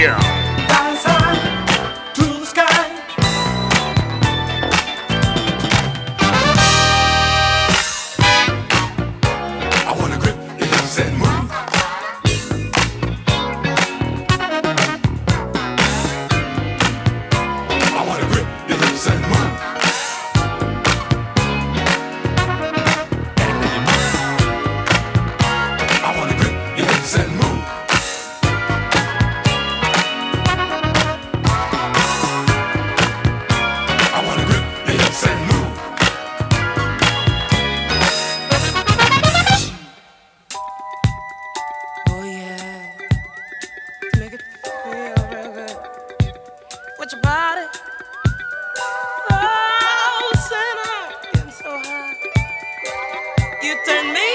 Yeah. Turn me.